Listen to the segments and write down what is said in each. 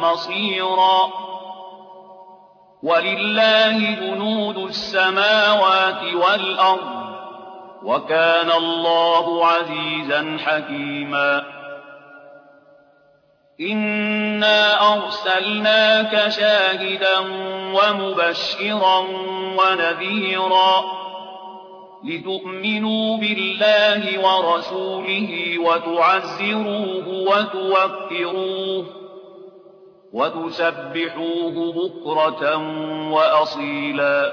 مصيرا. ولله جنود السماوات والأرض وكان الله عزيزا حكيما. إنا أرسلناك شاهدا ومبشرا ونذيرا لتؤمنوا بالله ورسوله وتعزروه وتوكروه وتسبحوه بكرة وأصيلا.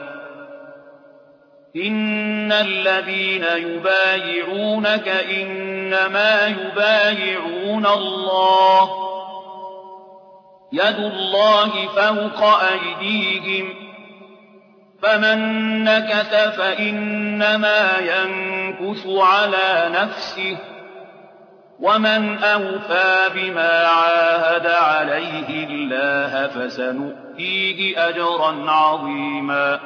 إن الذين يبايعونك إنما يبايعون الله. يد الله فوق أيديهم. فمن نكث فإنما ينكث على نفسه. ومن أوفى بما عاهد عليه الله فسنؤتيه أجرا عظيما.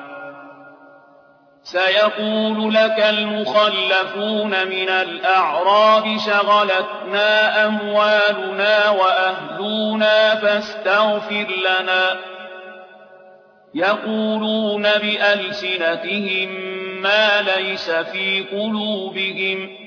سيقول لك المخلفون من الأعراب شغلتنا أموالنا وأهلنا فاستغفر لنا. يقولون بألسنتهم ما ليس في قلوبهم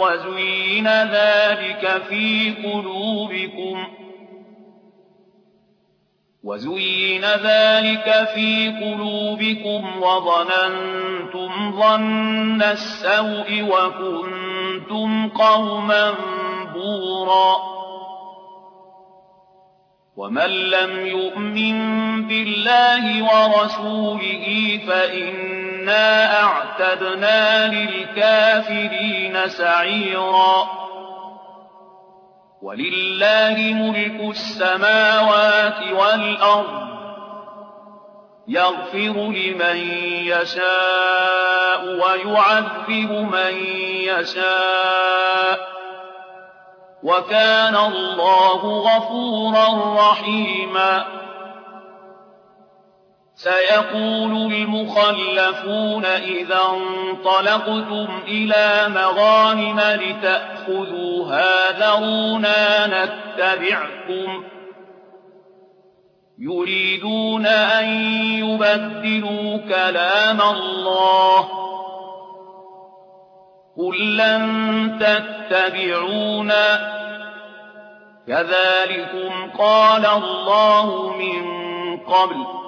وزين ذلك في قلوبكم وزين ذلك في قلوبكم وظننتم ظن السوء وكنتم قوما بورا ومن لم يؤمن بالله ورسوله فإن إنا أعتدنا للكافرين سعيرا ولله ملك السماوات والأرض يغفر لمن يشاء ويعذب من يشاء وكان الله غفورا رحيما سيقول المخلفون إذا انطلقتم إلى مغانم لتأخذوها ذرونا نتبعكم. يريدون أن يبدلوا كلام الله. قل لن تتبعونا. كذلكم قال الله من قبل.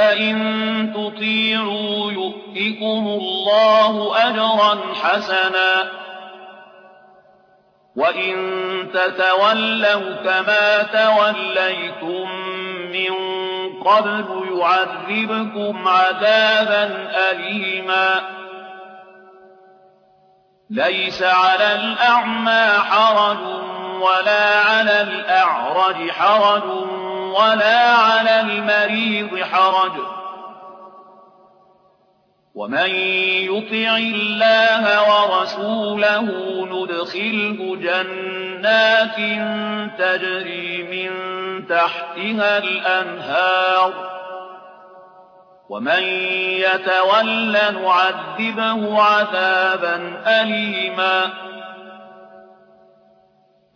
فإن تطيعوا يؤتكم الله أجرا حسنا وإن تتولوا كما توليتم من قبل يعذبكم عذابا أليما ليس على الأعمى حرج ولا على الأعرج حرج ولا على المريض حرج. ومن يطع الله ورسوله ندخله جنات تجري من تحتها الأنهار. ومن يتول نعذبه عذابا أليما.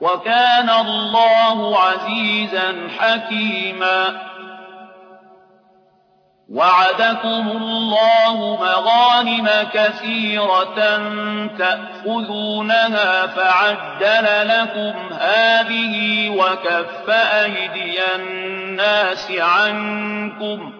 وكان الله عزيزا حكيما. وعدكم الله مغانم كثيرة تأخذونها فعجل لكم هذه وكف أيدي الناس عنكم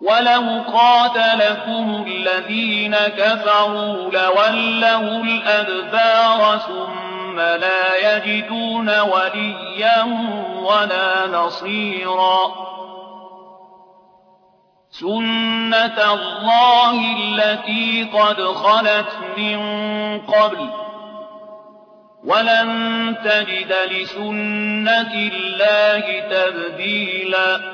ولو قاتلكم الذين كفروا لولوا الأدبار ثم لا يجدون وليا ولا نصيرا سنة الله التي قد خلت من قبل ولن تجد لسنة الله تبديلا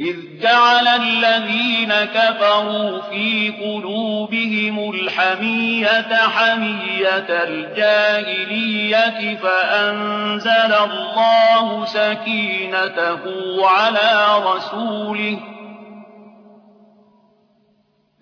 إذ جعل الذين كفروا في قلوبهم الحمية حمية الجاهلية فأنزل الله سكينته على رسوله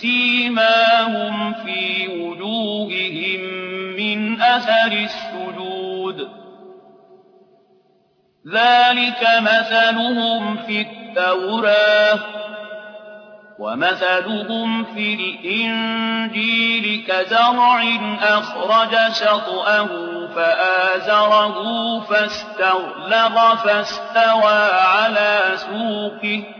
سيماهم في وجوههم من أثر السجود. ذلك مثلهم في التوراة ومثلهم في الإنجيل كزرع أخرج شطأه فآزره فاستغلظ فاستوى على سوقه.